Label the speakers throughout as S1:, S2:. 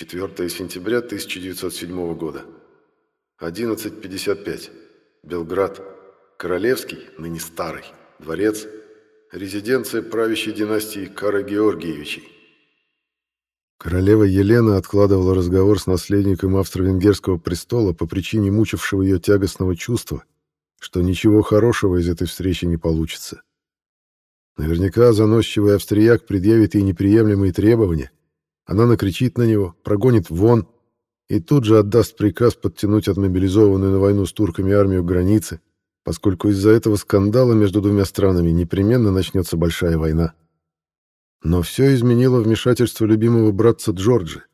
S1: 4 сентября 1907 года. 11.55. Белград. Королевский, ныне старый, дворец. Резиденция правящей династии Кара Георгиевичей. Королева Елена откладывала разговор с наследником австро-венгерского престола по причине мучившего ее тягостного чувства, что ничего хорошего из этой встречи не получится. Наверняка заносчивый австрияк предъявит ей неприемлемые требования, она накричит на него, прогонит вон и тут же отдаст приказ подтянуть отмобилизованную на войну с турками армию к границе, поскольку из-за этого скандала между двумя странами непременно начнется большая война. Но все изменило вмешательство любимого братца Джорджи.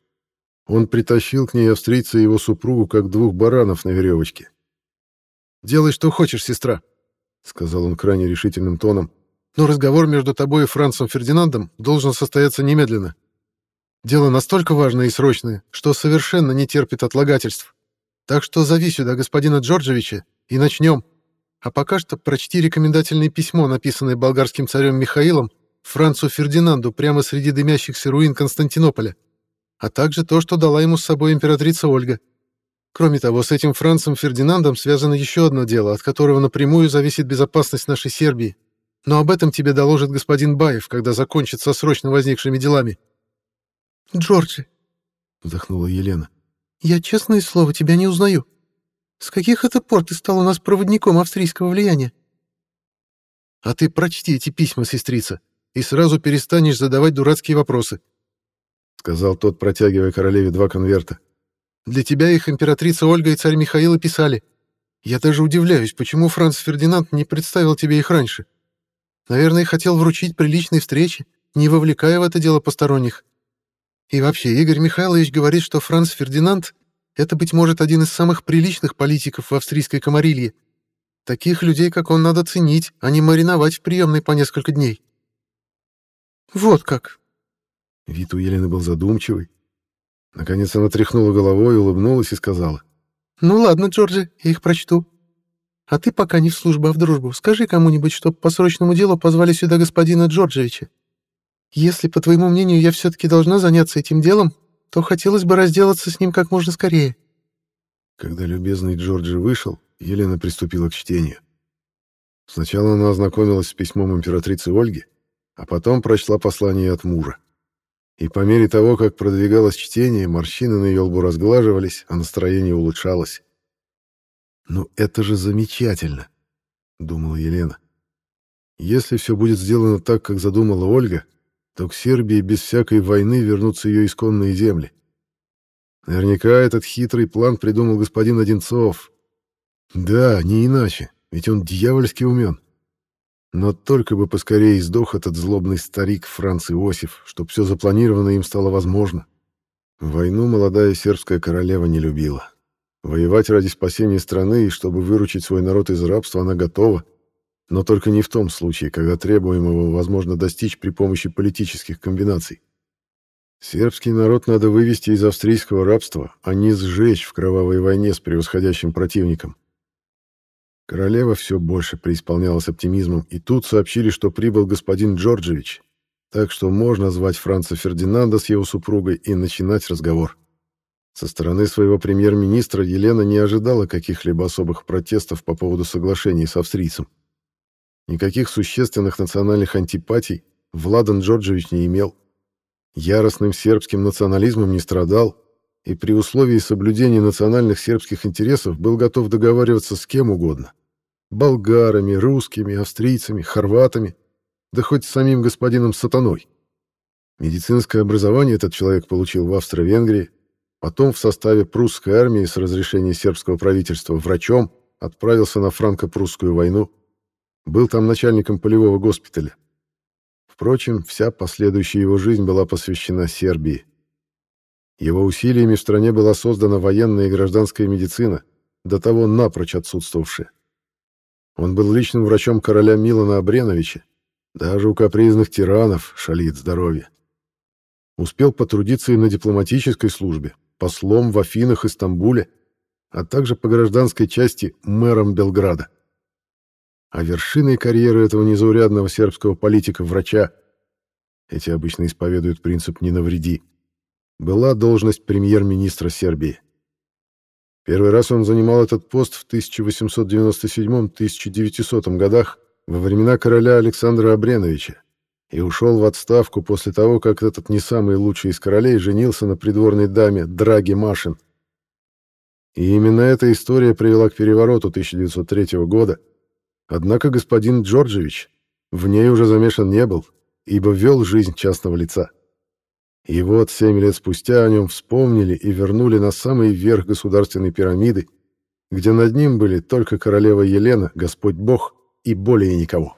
S1: Он притащил к ней австрийца и его супругу, как двух баранов на веревочке.
S2: «Делай, что хочешь, сестра», — сказал он крайне решительным тоном, «но разговор между тобой и Францем Фердинандом должен состояться немедленно. Дело настолько важное и срочное, что совершенно не терпит отлагательств. Так что зови сюда господина Джорджевича и начнем. А пока что прочти рекомендательное письмо, написанное болгарским царем Михаилом Францу Фердинанду прямо среди дымящихся руин Константинополя, а также то, что дала ему с собой императрица Ольга. Кроме того, с этим Францем Фердинандом связано еще одно дело, от которого напрямую зависит безопасность нашей Сербии. Но об этом тебе доложит господин Баев, когда закончит со срочно возникшими делами.
S3: «Джорджи», — вздохнула Елена, — «я, честное слово, тебя не узнаю. С каких это пор ты стал у нас проводником австрийского влияния?»
S2: «А ты прочти эти письма, сестрица, и сразу перестанешь задавать дурацкие вопросы», — сказал тот, протягивая королеве два конверта. «Для тебя их императрица Ольга и царь Михаил писали. Я даже удивляюсь, почему Франц Фердинанд не представил тебе их раньше. Наверное, хотел вручить при личной встрече, не вовлекая в это дело посторонних. И вообще, Игорь Михайлович говорит, что Франц Фердинанд — это, быть может, один из самых приличных политиков в австрийской комарилье. Таких людей, как он, надо ценить, а не мариновать в приемной по несколько дней.
S3: Вот как.
S1: Вид у Елены был задумчивый. Наконец она тряхнула головой, улыбнулась и сказала.
S3: «Ну ладно, Джорджи, я их прочту. А ты пока не в службу, а в дружбу. Скажи кому-нибудь, чтоб по срочному делу позвали сюда господина Джорджевича. Если, по твоему мнению, я все-таки должна заняться этим делом, то хотелось бы разделаться с ним как можно скорее».
S1: Когда любезный Джорджи вышел, Елена приступила к чтению. Сначала она ознакомилась с письмом императрицы Ольги, а потом прочла послание от мужа. И по мере того, как продвигалось чтение, морщины на ее лбу разглаживались, а настроение улучшалось. «Ну это же замечательно!» — думала Елена. «Если все будет сделано так, как задумала Ольга, то к Сербии без всякой войны вернутся ее исконные земли. Наверняка этот хитрый план придумал господин Одинцов. Да, не иначе, ведь он дьявольски умен. Но только бы поскорее сдох этот злобный старик Франц Иосиф, чтоб все запланированное им стало возможно. Войну молодая сербская королева не любила. Воевать ради спасения страны и чтобы выручить свой народ из рабства она готова — но только не в том случае, когда требуемого возможно достичь при помощи политических комбинаций. Сербский народ надо вывести из австрийского рабства, а не сжечь в кровавой войне с превосходящим противником. Королева все больше преисполнялась оптимизмом, и тут сообщили, что прибыл господин Джорджевич, так что можно звать Франца Фердинанда с его супругой и начинать разговор. Со стороны своего премьер-министра Елена не ожидала каких-либо особых протестов по поводу соглашения с австрийцем. Никаких существенных национальных антипатий Владан Джорджевич не имел. Яростным сербским национализмом не страдал и при условии соблюдения национальных сербских интересов был готов договариваться с кем угодно. Болгарами, русскими, австрийцами, хорватами, да хоть с самим господином Сатаной. Медицинское образование этот человек получил в Австро-Венгрии, потом в составе прусской армии с разрешения сербского правительства врачом отправился на франко-прусскую войну, был там начальником полевого госпиталя. Впрочем, вся последующая его жизнь была посвящена Сербии. Его усилиями в стране была создана военная и гражданская медицина, до того напрочь отсутствовавшая. Он был личным врачом короля Милана Абреновича, даже у капризных тиранов шалит здоровье. Успел потрудиться и на дипломатической службе, послом в Афинах и Стамбуле, а также по гражданской части мэром Белграда. А вершиной карьеры этого незаурядного сербского политика-врача эти обычно исповедуют принцип «не навреди» была должность премьер-министра Сербии. Первый раз он занимал этот пост в 1897-1900 годах во времена короля Александра Абреновича и ушел в отставку после того, как этот не самый лучший из королей женился на придворной даме Драги Машин. И именно эта история привела к перевороту 1903 года. Однако господин Джорджевич в ней уже замешан не был, ибо вел жизнь частного лица. И вот семь лет спустя о нем вспомнили и вернули на самый верх государственной пирамиды, где над ним были только королева Елена, Господь Бог и более никого.